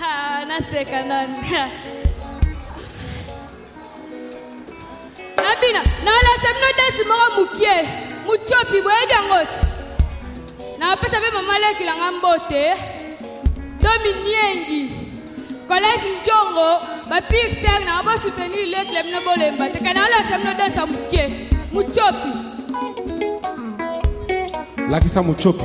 Ha, naseka nani. Ha. Nabina, nalata bino danse moko mokie, mutiopi boyebi yango ti. Napesa mpe mama leki na nga mbote. Domi Niengi, collège Njongo, ba pire sœur na ba soutenir leki na bino bolemba te. Kana nalata bino danse ya mokie, mutiopi. lakisa mocopi